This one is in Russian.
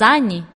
сани